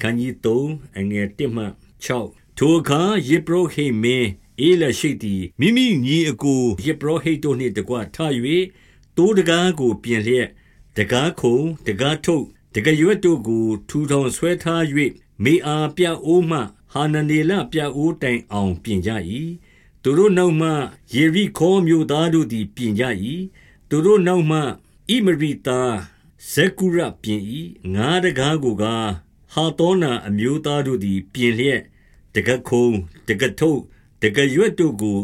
ခန်းကြီး3အငယ်1မှ6ထိုအခါယေဘရဟိမင်းအေလရှိသည်မိမိညီအကိုယေဘရဟိတို့နှင့်တကွထ၍တိုးတကားကို ပြင်လျက်တကားခုံတကားထုတ်တကရွတ်တို့ကိုထူထောင်ဆွဲထား၍မေအားပြအိုးမှဟာနနေလပြအိုးတိုင်အောင်ပြင်ကြ၏သူတို့နောက်မှယေရိခေါမြို့သားတို့သည်ပြင်ကြ၏သူတို့နောက်မှဣမရိတာဇေကုရပြင်၏ငါးတကားကိုက ဟာတောနာအမျိုးသားတို့သည် ပြင်လျက်တကခုံတကထုတ်တကရွတ်တို့ကို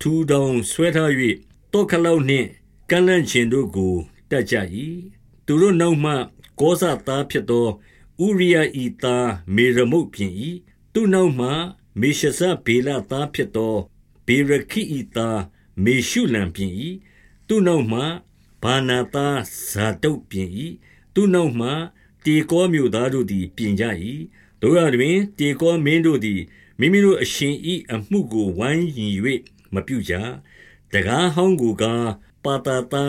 ထူထောင်ဆွဲထား၍တောခလောက်နှင့်ကန့်လန့်ခြင်းတို့ကိုတတ်ကြ၏သူတို့နောက်မှကောဇသားဖြစ်သောဥရိယဤသားမေရမုတ်ပြင်၏သူနောက်မှမေရှဇဘေလသားဖြစ်သောဘေရခိဤသားမေရှုလံပြင်၏သူနောက်မှဘာနာသားဇာတုတ်ပြင်၏သူနောက်မှ တေကောမြို့သားတို့သည် ပြင်ကြ၏တို့ရတွင်တေကောမင်းတို့သည်မိမိတို့အရှင်ဤအမှုကိုဝိုင်းရင်၍မပြုကြတကားဟောင်းကိုကပါတာတာ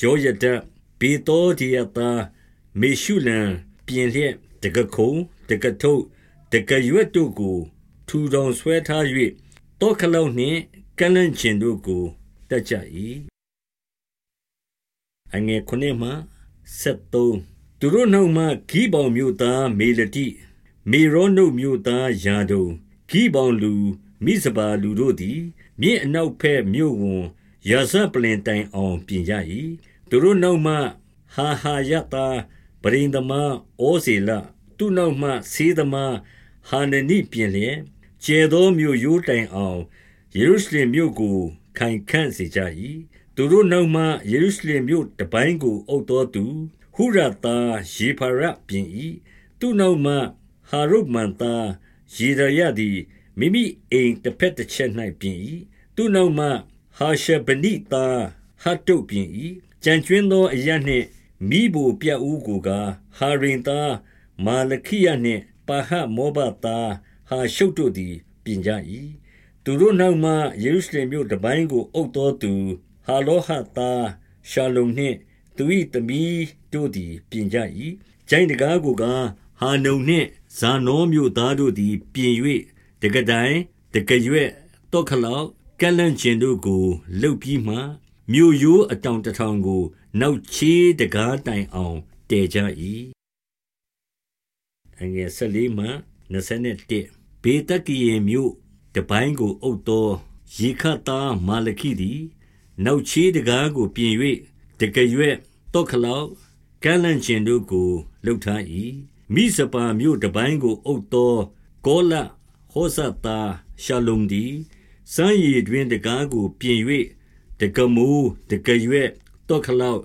ယောယဒဘေတောဒီယတာမေရှုလံပြင်လျက်တကခုံတကထုတ်တကရွတ်တို့ကို ထူထောင်ဆွဲထား၍တောခလောက်နှင့်ကလန့်ကျင်တို့ကိုတတ်ကြ၏အငယ်ခုနှစ်မှ73 သူတို့နောက်မှဂိဘောင်မြို့သားမေလတိ မေရောနုမြို့သားယာဒုံဂိဘောင်လူ မိစပါလူတို့သည် မြင့်အနောက်ဖက်မြို့ဝန်ရာဇပလင်တိုင်အောင် ပြင်ကြ၏သူတို့နောက်မှ ဟာဟာယတာပရိန်သမားဩဇေလ သူနောက်မှ ဆေးသမားဟာနနိပြင်လျက် ကျဲသောမြို့ရိုးတိုင်အောင် ယေရုရှလင်မြို့ကို ခိုင်ခန့်စေကြ၏သူတို့နောက်မှ ယေရုရှလင်မြို့တပိုင်းကို အုပ်တော်သူ ဟုရတာယေဖရပြင်၏သူနောက်မှဟာရုမန်တာယေဒရသည်မိမိအိမ်တစ်ဖက်တစ်ချက်၌ပြင်၏သူနောက်မှဟာရှဗနိတာဟတ်တုတ်ပြင်၏ကြံကျွင်းသောအရနှင့်မိဘပြတ်ဦးကိုကဟာရင်သားမာလခိယနှင့်ပါဟမောဘသားဟာရှုတ်တို့သည်ပြင်ကြ၏သူတို့နောက်မှယေရုရှလင်မြို့တပိုင်းကိုအုပ်တော်သူဟာလောဟသားရှာလုံနှင့် သူ၏သမီးတို့သည်ပြင်ကြ၏ကျိုင်းတကားကိုကဟာနုံနှင့်ဇာနောမြို့သားတို့သည်ပြင်၍တကတိုင်တကရွက်တောခလောက်ကလန့်ကျင်တို့ကိုလှုပ်ပြီးမှမြို့ရိုးအတောင်တထောင်ကို နောက်ချေးတကားတိုင်အောင်တည်ကြ၏အငယ်၁၄မှ21ဘေတကီယေမြို့တပိုင်းကိုအုပ်သောရေခတ်သားမာလခိသည် နောက်ချေးတကားကိုပြင်၍ တကရွက်တောခလောက်ကလန့်ကျင်တို့ကိုလှုပ်ထား၏မိစပါမြို့တပိုင်းကိုအုပ်သောကောလဟောဇတာရှလုံဒီစံရည်တွင်တကားကိုပြင်၍တကမူတကရွက်တောခလောက်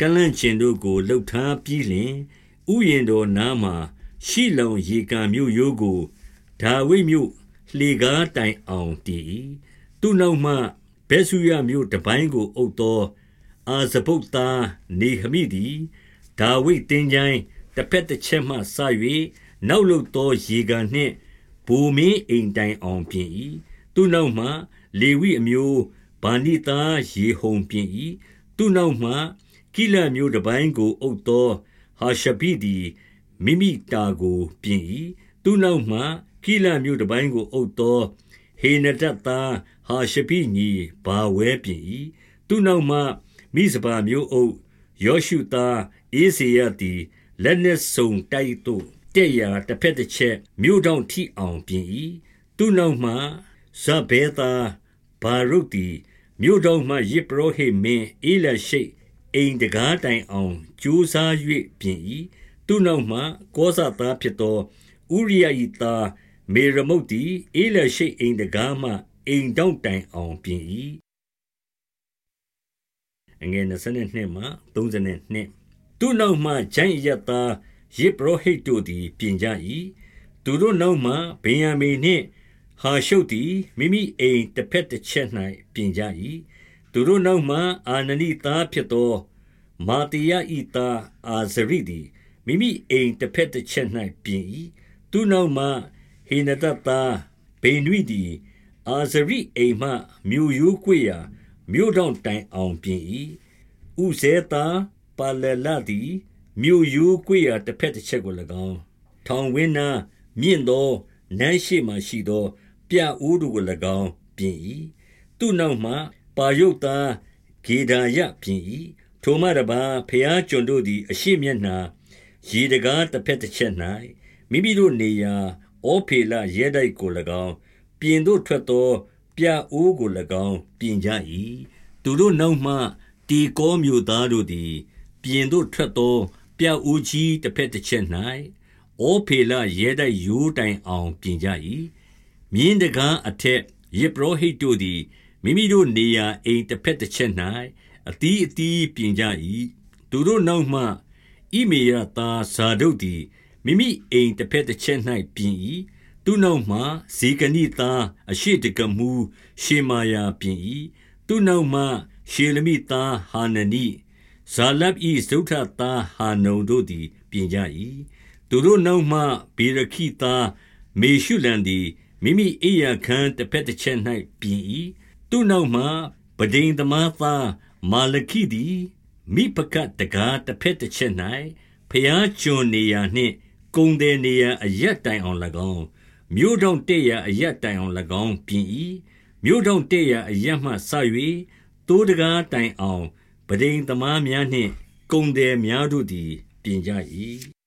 ကလန့်ကျင်တို့ကိုလှုပ်ထားပြီးလျှင်ဥယျင်တော်နားမှာရှိလုံရေကန်မြို့ရိုးကိုဒါဝိမြို့လှေကားတိုင်အောင်တည်၏သူနောက်မှဘဲဆုရမြို့တပိုင်းကိုအုပ်သော အာဇဗုတ်သားနေဟမိသည်ဒါဝိတင်းချိုင်းတစ်ဖက်တစ်ချက်မှစ၍နောက်လုသောရေကန်နှင့်ဘူမင်းအိမ်တိုင်အောင်ပြင်၏သူနောက်မှလေဝိအမျိုးဗာနိသားရေဟုံပြင်၏သူနောက်မှကိလမျိုးတပိုင်းကိုအုပ်သောဟာရှပိသည်မိမိတာကိုပြင်၏သူနောက်မှကိလမျိုးတပိုင်းကိုအုပ်သောဟေနဒတ်သားဟာရှပိညီဘာဝဲပြင်၏သူနောက်မှ မိစပါမျိုးအုပ်ယောရှုသားအေးစေရသည်လက်နှင့်စုံတိုက်သို့တဲ့ရာတစ်ဖက်တစ်ချက်မြို့တောင်ထိအောင်ပြင်၏သူနောက်မှဇဗေသာဘာရုတ်သည်မြို့တောင်မှယေပရောဟိမင်းအေလရှိအိမ်တကားတိုင်အောင်ကြိုးစား၍ပြင်၏သူနောက်မှကောဇသားဖြစ်သောဥရိယဤသားမေရမုတ်သည်အေလရှိအိမ်တကားမှအိမ်တောင်တိုင်အောင်ပြင်၏ အငယ်22မှ32သူနောက်မှဂျိုင်းရသားယေဘရဟိတ်တို့သည်ပြင်ကြ၏သူတို့နောက်မှဗင်ယမင်နှင့်ဟာရှုတ်သည်မိမိအိမ်တစ်ဖက်တစ်ချက်၌ပြင်ကြ၏သူတို့နောက်မှအာနနိသားဖြစ်သောမာတိယဤသားအာဇရိသည်မိမိအိမ်တစ်ဖက်တစ်ချက်၌ပြင်၏သူနောက်မှဟေနဒသားဘေနွိသည်အာဇရိအိမ်မှမြို့ရိုးကွေရာ မြို့တော်တိုင်အောင်ပြင်၏ဥဇေသားပါလလသည်မြို့ရိုးကွေရာတစ်ဖက်တစ်ချက်ကို၎င်းထောင်ဝင်းနားမြင့်သောနန်းရှိမှရှိသော ပြအိုးတို့ကို၎င်းပြင်၏သူနောက်မှပါယုတ်သားဂေဒါယပြင်၏ထိုမှတပါဖျားကျွန်တို့သည်အရှိမျက်နှာရေတကားတစ်ဖက်တစ်ချက်၌မိမိတို့နေရာဩဖေလရဲတိုက်ကို၎င်းပြင်သို့ထွက်သော ပြအိုးကို၎င်း ပြင်ကြ၏သူတို့နောက်မှတီကောမြို့သားတို့သည် ပြင်သို့ထွက်သော ပြအိုးကြီးတစ်ဖက်တစ်ချက်၌ဩဖေလရဲတိုက်ရိုးတိုင်အောင် ပြင်ကြ၏မြင်းတကားအထက်ယေဘရဟိတ်တို့သည် မိမိတို့နေရာအိမ်တစ်ဖက်တစ်ချက်၌အတီးအတီးပြင်ကြ၏သူတို့နောက်မှ ဣမေရသားဇာဒုတ်သည် မိမိအိမ်တစ်ဖက်တစ်ချက်၌ပြင်၏ သူနောက်မှဇေကနိသားအရှိတကမူရှေမာယာပြင်၏သူနောက်မှရှေလမိသားဟာနနိဇာလပ်ဤဇုထသားဟာနုံတို့သည်ပြင်ကြ၏သူတို့နောက်မှဘေရခိသားမေရှုလန်သည်မိမိအိယာခန်းတစ်ဖက်တစ်ချက်၌ပြင်၏သူနောက်မှပဒိန်သမားသားမာလခိသည်မိပကတကားတစ်ဖက်တစ်ချက်၌ဖျားကျွန်နေရာနှင့်ကုံတဲ့နေရာအရက်တိုင်အောင်၎င်း မြို့တော်တဲ့ရာအရက်တိုင်အောင်၎င်းပြင်၏မြို့တော်တဲ့ရာအရက်မှဆ၍တိုးတကားတိုင်အောင်ပဒိန်သမားများနှင့် ကုံတဲ့များတို့သည် ပြင်ကြ၏